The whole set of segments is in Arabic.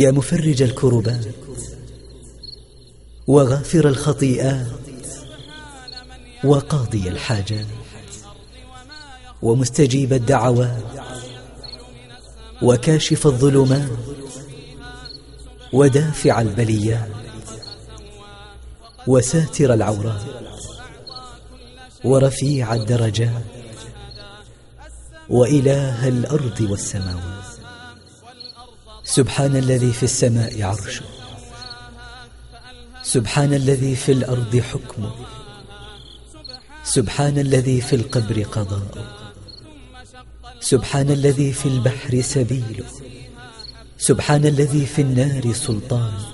يا مفرج الكربات وغافر الخطيئات وقاضي الحاجات ومستجيب الدعوات وكاشف الظلمات ودافع البليات وساتر العورات ورفيع الدرجات وإله الأرض والسماوات. سبحان الذي في السماء عرشه. سبحان الذي في الأرض حكمه. سبحان الذي في القبر قضاءه. سبحان الذي في البحر سبيله. سبحان الذي في النار سلطانه.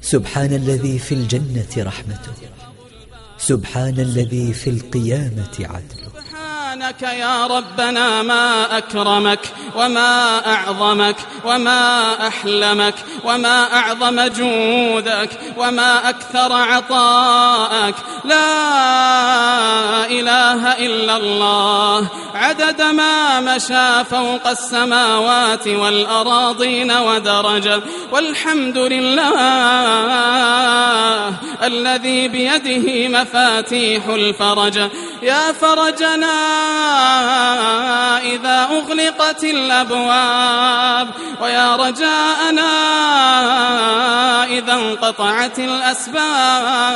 سبحان الذي في الجنة رحمته. سبحان الذي في القيامة عدله. سبحانك يا ربنا ما أكرمك وما أعظمك وما أحلمك وما أعظم جودك وما أكثر عطاءك. لا إله إلا الله. عدد ما مشى فوق السماوات والأراضين ودرجة والحمد لله الذي بيده مفاتيح الفرج. يا فرجنا إذا أغلقت الأبواب ويا رجاءنا إذا انقطعت الأسباب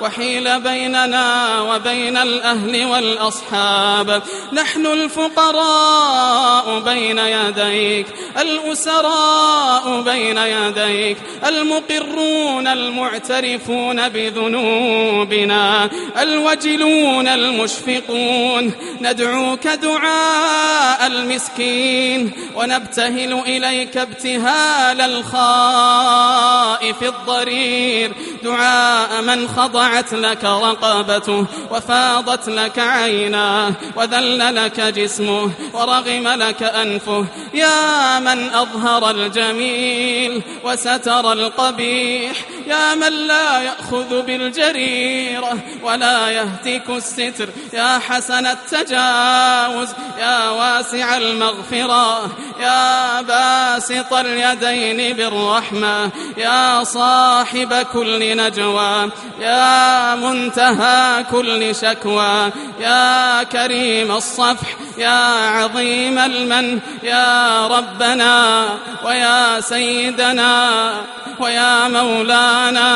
وحيل بيننا وبين الأهل والأصحاب. نحن الفقراء بين يديك الأسراء بين يديك المقرون المعترفون بذنوبنا الوجلون المشفقون. ندعوك دعاء المسكين ونبتهل إليك ابتهال الخائف الضرير. دعاء من خضعت لك رقبته وفاضت لك عيناه وذل لك جسمه ورغم لك أنفه. يا من أظهر الجميل وستر القبيح يا من لا يأخذ بالجريرة ولا يهتك الستر. يا حسن التجاوز يا واسع المغفرة يا باسط اليدين بالرحمة يا صاحب كل نجوى يا منتهى كل شكوى يا كريم الصفح يا عظيم المن يا ربنا ويا سيدنا ويا مولانا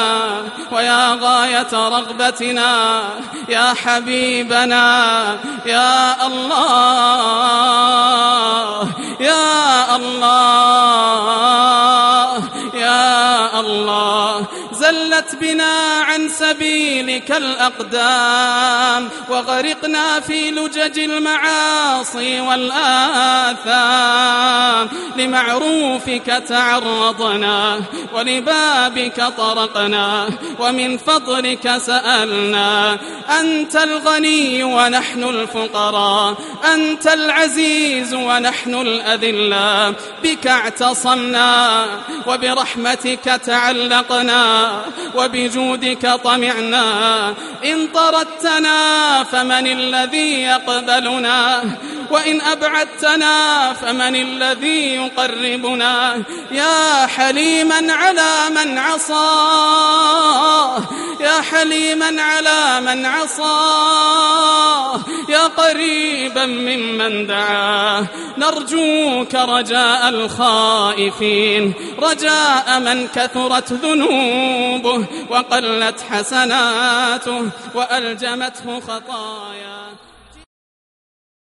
ويا غاية رغبتنا. يا حبيبنا يا الله يا الله. زلت بنا عن سبيلك الأقدام وغرقنا في لجج المعاصي والآثام لمعروفك تعرضنا ولبابك طرقنا ومن فضلك سألنا أنت الغني ونحن الفقراء أنت العزيز ونحن الأذلاء بك اعتصمنا وبرحمتك تعلقنا وبجودك طمعنا. إن طردتنا فمن الذي يقبلنا. وإن أبعدتنا فمن الذي يقربنا. يا حليما على من عصاه. يا حليما على من عصاه. يا قريبا ممن دعاه. نرجوك رجاء الخائفين. رجاء من كثرت ذنوبه وقلت حسناته وألجمته خطاياه.